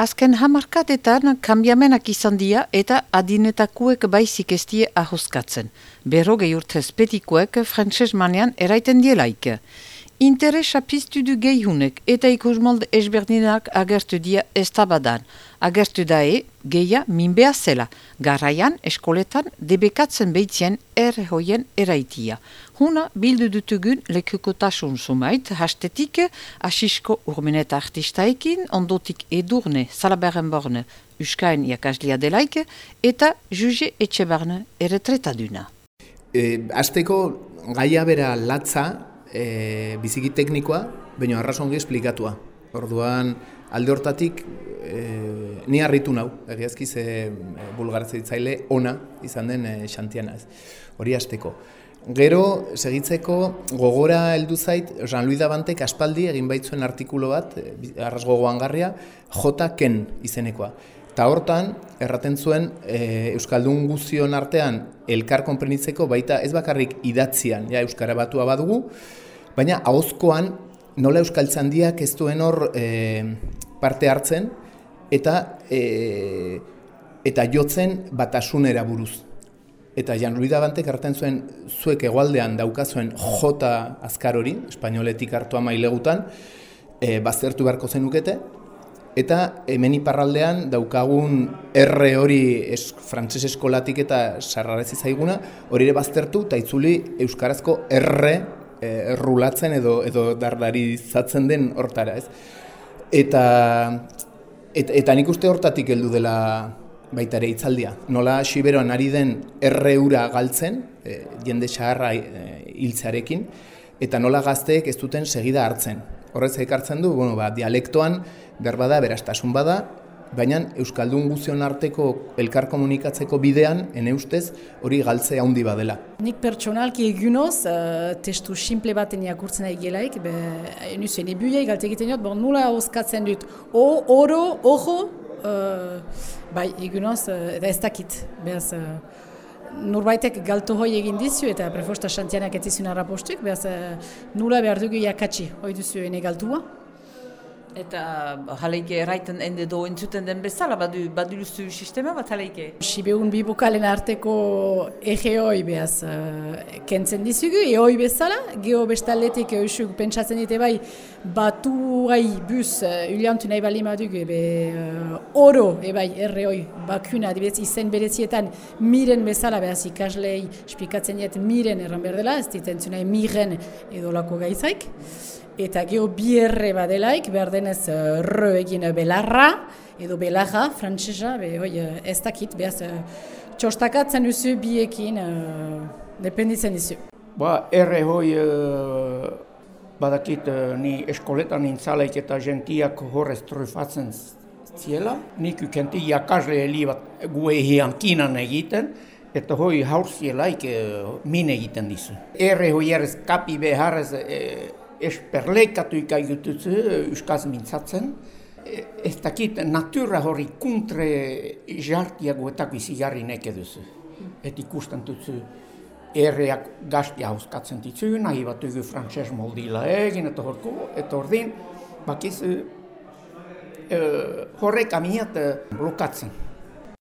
Azken hamarkadetan kambiamenak izan dira eta adinetakuek baizik ez die ahoskatzen. Berro gehiurtez petikuek frantses manean eraiten dielaik. Interesa piztu du gehiunek eta ikusmold esberdinak agertu dia ez tabadan. Agertu da e, gehia minbea zela. Garraian, eskoletan, debekatzen behitzien erre hoien eraitia. Huna bildu dutugun lekukotasun sumait, hastetik asisko urmeneta artistaekin, ondotik edurne, salaberren borne, uskain jakaslia delaik, eta juge etxe barne erretretaduna. E, azteko gaia bera latza, e, biziki teknikoa, baina arrazongi esplikatua. Orduan, alde hortatik, e, ni harritu nau, egiazki ze e, bulgarzitzaile ona izan den e, xantiana ez. Hori hasteko. Gero, segitzeko, gogora heldu zait, Jean Louis Davantek aspaldi egin baitzuen artikulo bat, e, arras gogoan garria, J. Ken izenekoa. Eta hortan, erraten zuen, e, Euskaldun guzion artean, elkar konprenitzeko baita ez bakarrik idatzian, ja, Euskara batua badugu, baina ahozkoan nola euskaltzandiak ez duen hor e, parte hartzen eta e, eta jotzen batasunera buruz. Eta Jan Ruida Bantek hartzen zuen zuek egualdean daukazuen jota azkar hori, espainoletik hartu mailegutan, e, baztertu beharko zenukete, eta hemen iparraldean daukagun R hori es, frantses eskolatik eta sarrarezi zaiguna, hori ere baztertu eta itzuli euskarazko R errulatzen edo edo dardarizatzen den hortara, ez? Eta, eta eta nik uste hortatik heldu dela baita ere hitzaldia. Nola Xiberoan ari den erreura galtzen, e, jende xaharra e, hiltzarekin eta nola gazteek ez duten segida hartzen. Horrez ekartzen du, bueno, ba, dialektoan berbada berastasun bada baina Euskaldun guzion arteko elkar komunikatzeko bidean, ene ustez, hori galtze handi badela. Nik pertsonalki egunoz, uh, testu simple baten jakurtzen nahi gelaik, be, nuzien ebuiai galte egiten jot, bon, nula oskatzen dut, o, oro, ojo, uh, bai, egunoz, uh, ez dakit, behaz, uh, Nurbaitek galtu hoi egin dizu eta prefosta xantianak ez izun harrapostuk, behaz nula behar dugu jakatsi hoi duzu ene galtua. Eta jaleike erraiten ende do entzuten den bezala, badu, badu sistema bat jaleike? Sibeun bibukalen arteko ege hoi behaz uh, kentzen dizugu, e hoi bezala, geho bestaletik eusuk pentsatzen dite bai, batu gai bus uh, uliantu nahi bali madug, ebe uh, oro, e bai, erre hoi, bakuna, dibetz izen berezietan miren bezala, behaz ikaslei, esplikatzen diet miren erran berdela, ez ditzen zunai miren edo lako gaizaik eta geho bierre badelaik, behar denez uh, rö egin belarra, edo belarra, frantzesa, be, hoi, uh, ez dakit, behaz, uh, txostakatzen duzu biekin, uh, dependitzen dizu. Ba, erre hoi, uh, badakit, uh, ni eskoletan nintzalaik eta gentiak horrez trufatzen ziela, nik ukenti jakasle heli bat gue hian kinan egiten, eta hoi haurzielaik uh, min egiten dizu. Erre hoi errez kapi beharrez, esperlekatu ikaigututzu euskaz mintzatzen. E, ez dakit, natura hori kuntre jartiago eta izigarri neke duzu. Et ikusten dutzu erreak gaztia hauskatzen ditzu, nahi bat dugu frantses moldila egin eta horko, eta ordin, bakiz, e, horrek amiat blokatzen.